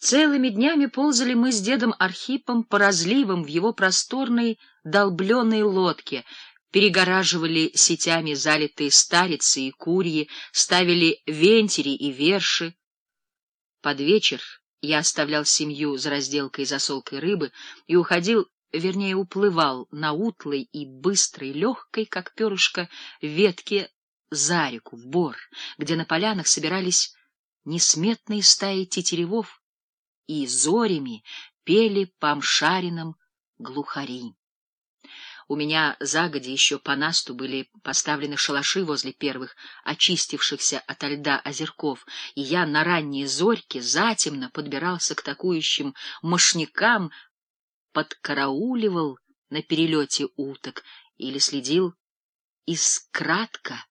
Целыми днями ползали мы с дедом Архипом по разливам в его просторной долбленной лодке, перегораживали сетями залитые старицы и курьи, ставили вентери и верши. Под вечер я оставлял семью за разделкой и засолкой рыбы и уходил, вернее, уплывал на утлой и быстрой, легкой, как перышко, ветке за реку, в бор, где на полянах собирались несметные стаи тетеревов и зорями пели по амшаринам глухари. У меня загоди еще по насту были поставлены шалаши возле первых, очистившихся от льда озерков, и я на ранние зорьки затемно подбирался к такующим мошнякам, подкарауливал на перелете уток или следил искратко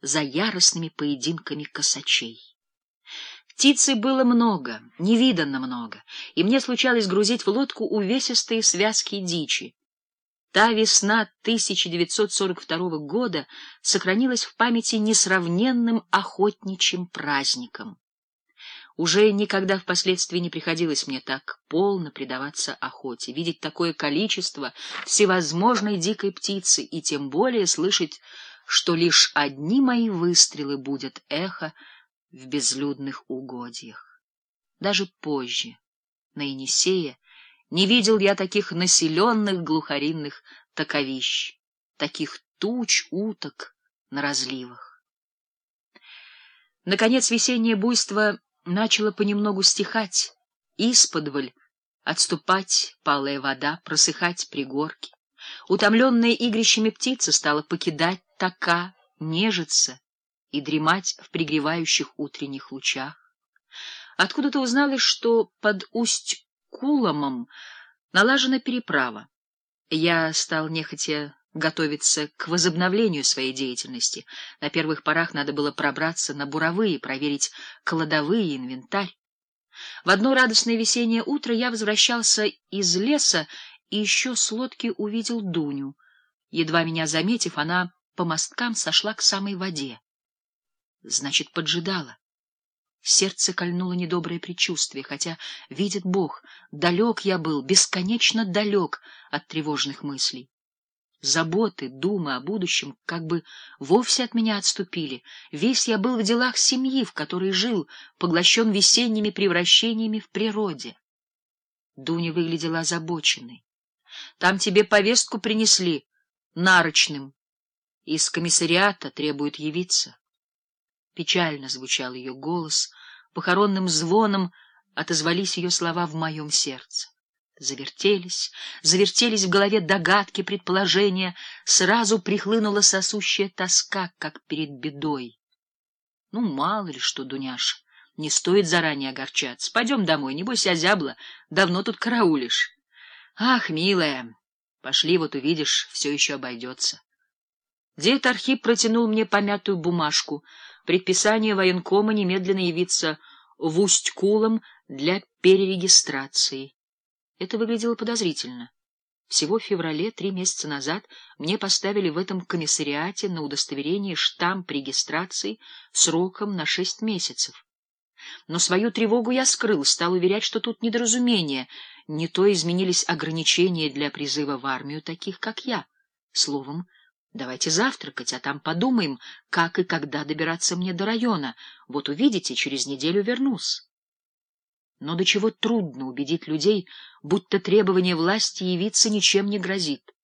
за яростными поединками косачей. Птицы было много, невиданно много, и мне случалось грузить в лодку увесистые связки дичи. Та весна 1942 года сохранилась в памяти несравненным охотничьим праздником. Уже никогда впоследствии не приходилось мне так полно предаваться охоте, видеть такое количество всевозможной дикой птицы и тем более слышать, что лишь одни мои выстрелы будет эхо в безлюдных угодьях. Даже позже, на Енисее, не видел я таких населенных глухаринных таковищ, таких туч уток на разливах. Наконец весеннее буйство начало понемногу стихать, исподволь отступать палая вода, просыхать пригорки. Утомленная игрищами птица стала покидать така, нежиться и дремать в пригревающих утренних лучах. Откуда-то узналось, что под Усть-Куломом налажена переправа. Я стал нехотя готовиться к возобновлению своей деятельности. На первых порах надо было пробраться на буровые, проверить кладовые инвентарь. В одно радостное весеннее утро я возвращался из леса и еще с лодки увидел Дуню. Едва меня заметив, она по мосткам сошла к самой воде. Значит, поджидала. Сердце кольнуло недоброе предчувствие, хотя, видит Бог, далек я был, бесконечно далек от тревожных мыслей. Заботы, думы о будущем как бы вовсе от меня отступили. Весь я был в делах семьи, в которой жил, поглощен весенними превращениями в природе. Дуня выглядела озабоченной. — Там тебе повестку принесли, нарочным. Из комиссариата требуют явиться. Печально звучал ее голос, похоронным звоном отозвались ее слова в моем сердце. Завертелись, завертелись в голове догадки, предположения, сразу прихлынула сосущая тоска, как перед бедой. Ну, мало ли что, Дуняш, не стоит заранее огорчаться. Пойдем домой, небось, озябла, давно тут караулишь. Ах, милая, пошли, вот увидишь, все еще обойдется. Дед Архип протянул мне помятую бумажку — предписание военкома немедленно явиться в Усть-Кулом для перерегистрации. Это выглядело подозрительно. Всего в феврале, три месяца назад, мне поставили в этом комиссариате на удостоверение штамп регистрации сроком на шесть месяцев. Но свою тревогу я скрыл, стал уверять, что тут недоразумение, не то изменились ограничения для призыва в армию таких, как я. Словом, Давайте завтракать, а там подумаем, как и когда добираться мне до района. Вот увидите, через неделю вернусь. Но до чего трудно убедить людей, будто требование власти явиться ничем не грозит.